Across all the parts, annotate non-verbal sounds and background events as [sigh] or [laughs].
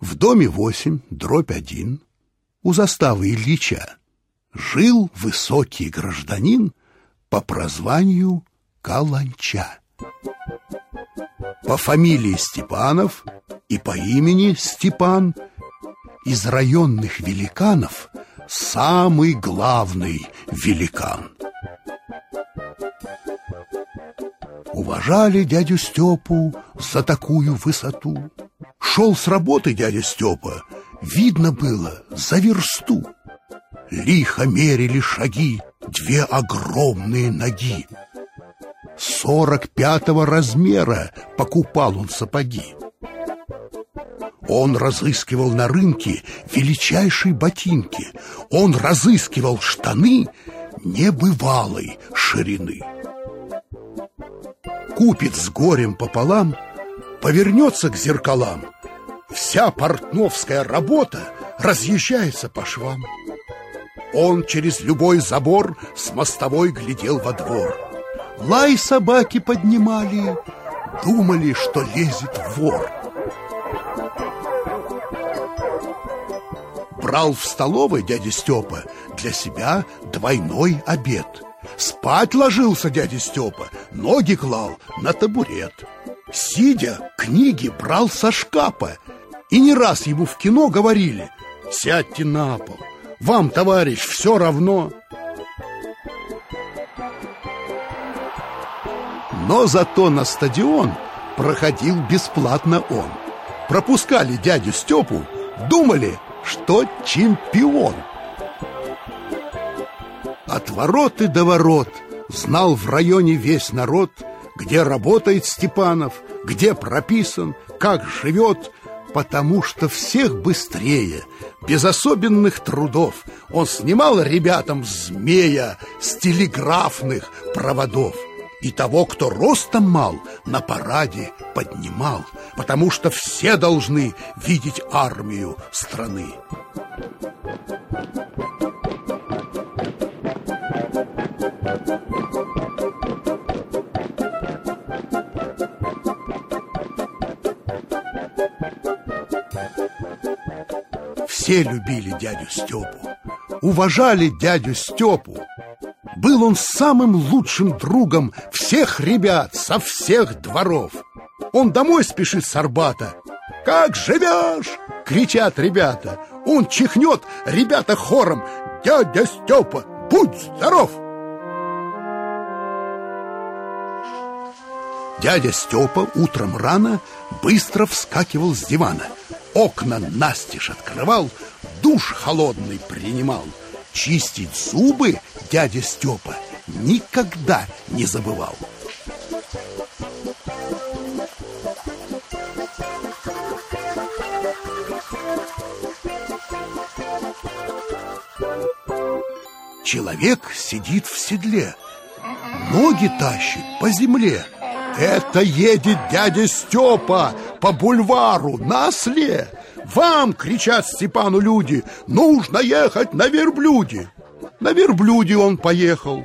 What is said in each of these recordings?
В доме 8, дробь 1, у заставы Ильича, жил высокий гражданин по прозванию Каланча. По фамилии Степанов и по имени Степан из районных великанов самый главный великан. Уважали дядю Степу за такую высоту. Шел с работы дядя Степа, видно было за версту. Лихо мерили шаги две огромные ноги. Сорок пятого размера покупал он сапоги. Он разыскивал на рынке величайшие ботинки. Он разыскивал штаны небывалой ширины. Купит с горем пополам, повернется к зеркалам. Вся портновская работа разъезжается по швам. Он через любой забор с мостовой глядел во двор. Лай собаки поднимали, думали, что лезет вор. Брал в столовой дядя Степа для себя двойной обед. Спать ложился дядя Степа, ноги клал на табурет. Сидя, книги брал со шкафа, и не раз ему в кино говорили «Сядьте на пол, вам, товарищ, все равно». Но зато на стадион проходил бесплатно он. Пропускали дядю Степу, думали, что чемпион. От ворот и до ворот знал в районе весь народ, где работает Степанов, где прописан, как живет, потому что всех быстрее, без особенных трудов, он снимал ребятам змея с телеграфных проводов. И того, кто ростом мал, на параде поднимал, потому что все должны видеть армию страны. Все любили дядю Степу, уважали дядю Степу, был он самым лучшим другом всех ребят со всех дворов. Он домой спешит с Арбата. «Как живешь?» — кричат ребята. Он чихнет, ребята хором. «Дядя Степа, будь здоров!» Дядя Степа утром рано быстро вскакивал с дивана. Окна настежь открывал, душ холодный принимал — Чистить зубы дядя Степа никогда не забывал. Человек сидит в седле, ноги тащит по земле. Это едет дядя Степа по бульвару на осле. Вам, кричат Степану люди, нужно ехать на верблюде. На верблюде он поехал.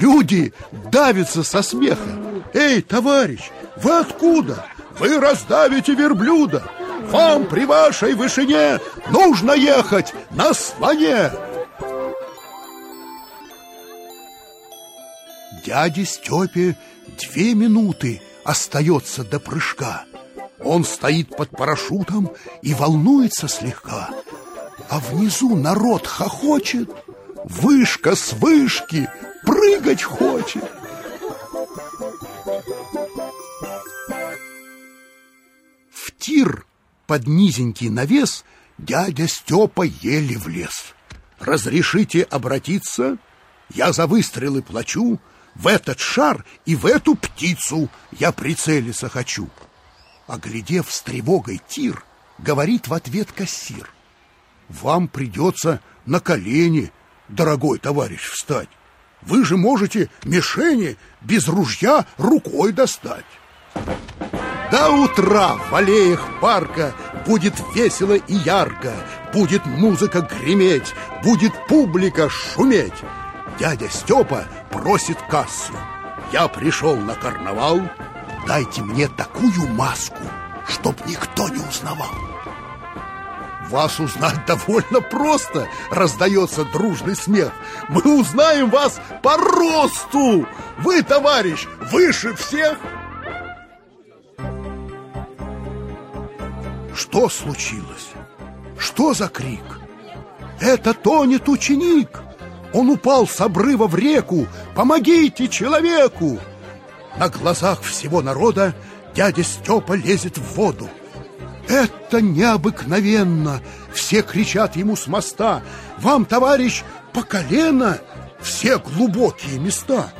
Люди давятся со смеха. Эй, товарищ, вы откуда? Вы раздавите верблюда. Вам при вашей вышине нужно ехать на слоне. Дяде Степе две минуты остается до прыжка. Он стоит под парашютом и волнуется слегка. А внизу народ хохочет, вышка с вышки прыгать хочет. В тир под низенький навес дядя Степа еле влез. Разрешите обратиться? Я за выстрелы плачу, в этот шар и в эту птицу я прицелиться хочу. Оглядев с тревогой тир, говорит в ответ кассир. Вам придется на колени, дорогой товарищ, встать. Вы же можете мишени без ружья рукой достать. До утра в аллеях парка будет весело и ярко, будет музыка греметь, будет публика шуметь. Дядя Степа просит кассу. Я пришел на карнавал, Дайте мне такую маску, чтоб никто не узнавал. Вас узнать [laughs] довольно просто, раздается дружный смех. Мы узнаем вас по росту. Вы, товарищ, выше всех. Что случилось? Что за крик? Это тонет ученик. Он упал с обрыва в реку. Помогите человеку! На глазах всего народа дядя Степа лезет в воду. Это необыкновенно! Все кричат ему с моста. Вам, товарищ, по колено все глубокие места.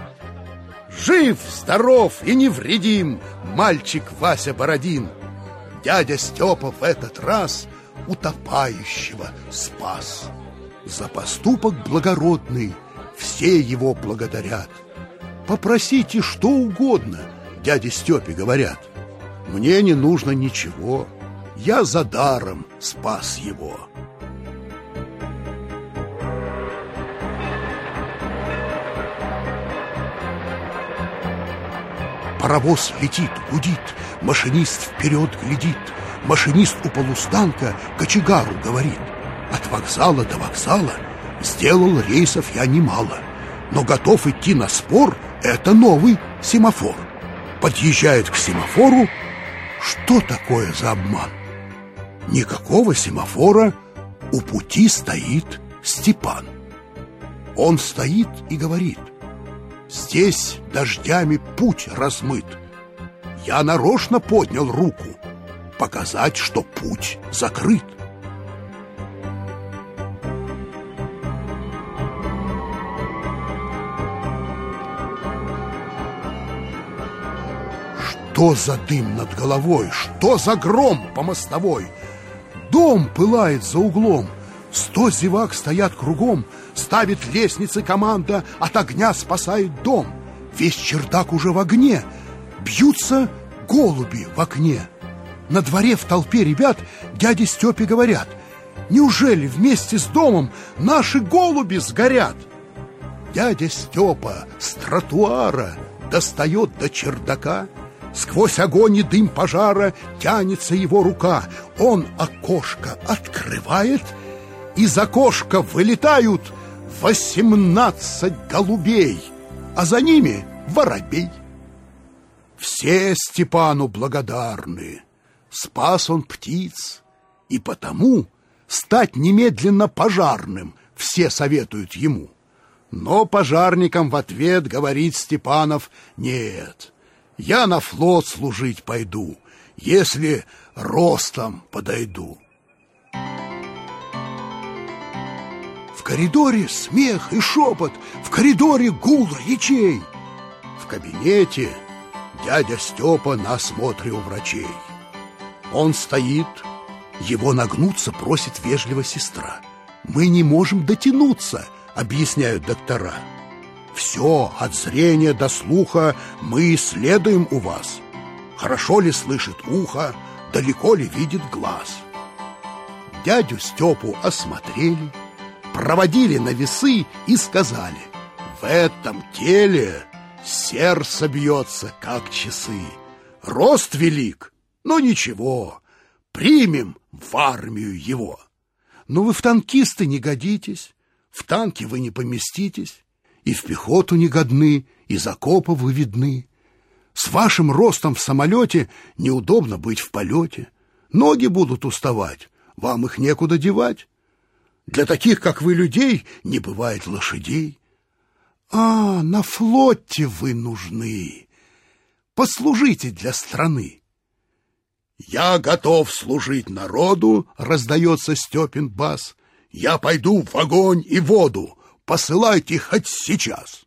Жив, здоров и невредим мальчик Вася Бородин. Дядя Степа в этот раз утопающего спас. За поступок благородный все его благодарят. Попросите что угодно, дяде Степе говорят. Мне не нужно ничего, я за даром спас его. Паровоз летит, гудит, машинист вперед глядит, машинист у полустанка кочегару говорит. От вокзала до вокзала сделал рейсов я немало, но готов идти на спор — это новый семафор. Подъезжает к семафору. Что такое за обман? Никакого семафора у пути стоит Степан. Он стоит и говорит, здесь дождями путь размыт. Я нарочно поднял руку, показать, что путь закрыт. Что за дым над головой? Что за гром по мостовой? Дом пылает за углом. Сто зевак стоят кругом. Ставит лестницы команда, от огня спасает дом. Весь чердак уже в огне. Бьются голуби в окне. На дворе в толпе ребят дяде Степе говорят, Неужели вместе с домом наши голуби сгорят? Дядя Степа с тротуара достает до чердака Сквозь огонь и дым пожара тянется его рука. Он окошко открывает, из окошка вылетают восемнадцать голубей, а за ними воробей. Все Степану благодарны. Спас он птиц, и потому стать немедленно пожарным все советуют ему. Но пожарникам в ответ говорит Степанов «Нет, я на флот служить пойду, если ростом подойду. В коридоре смех и шепот, в коридоре гул речей. В кабинете дядя Степа на осмотре у врачей. Он стоит, его нагнуться просит вежливо сестра. Мы не можем дотянуться, объясняют доктора. Все, от зрения до слуха, мы исследуем у вас. Хорошо ли слышит ухо, далеко ли видит глаз. Дядю Степу осмотрели, проводили на весы и сказали, в этом теле сердце бьется, как часы. Рост велик, но ничего, примем в армию его. Но вы в танкисты не годитесь, в танки вы не поместитесь и в пехоту не годны, из окопа вы видны. С вашим ростом в самолете неудобно быть в полете. Ноги будут уставать, вам их некуда девать. Для таких, как вы, людей не бывает лошадей. А, на флоте вы нужны. Послужите для страны. Я готов служить народу, раздается Степин бас. Я пойду в огонь и воду, Посылайте хоть сейчас.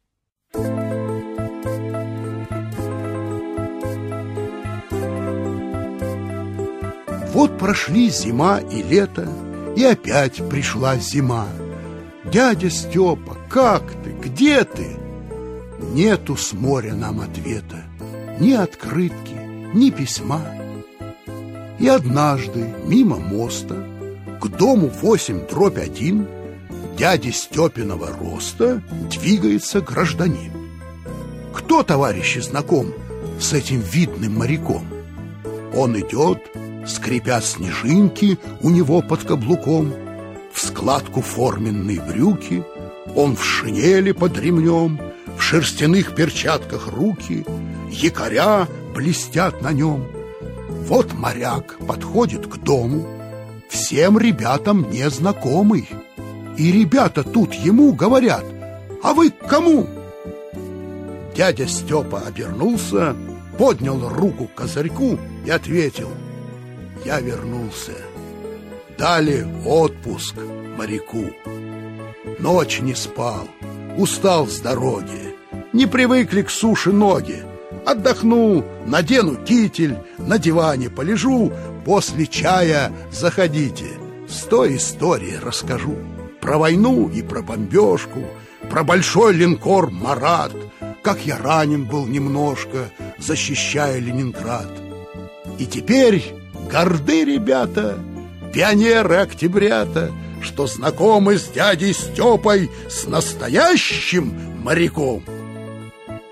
Вот прошли зима и лето, и опять пришла зима. Дядя Степа, как ты, где ты? Нету с моря нам ответа, ни открытки, ни письма. И однажды мимо моста к дому восемь дробь один дяди Степиного роста двигается гражданин. Кто, товарищи, знаком с этим видным моряком? Он идет, Скрипят снежинки у него под каблуком В складку форменной брюки Он в шинели под ремнем В шерстяных перчатках руки Якоря блестят на нем Вот моряк подходит к дому Всем ребятам незнакомый И ребята тут ему говорят А вы к кому? Дядя Степа обернулся Поднял руку к козырьку и ответил Я вернулся Дали отпуск моряку Ночь не спал, устал с дороги Не привыкли к суше ноги Отдохну, надену китель, на диване полежу, после чая заходите. Сто историй расскажу. Про войну и про бомбежку, про большой линкор «Марат», как я ранен был немножко, защищая Ленинград. И теперь горды ребята, пионеры октябрята, что знакомы с дядей Степой, с настоящим моряком.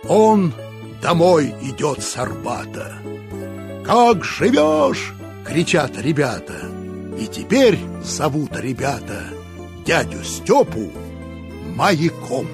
Он домой идет с Арбата. «Как живешь?» — кричат ребята. И теперь зовут ребята дядю Степу маяком.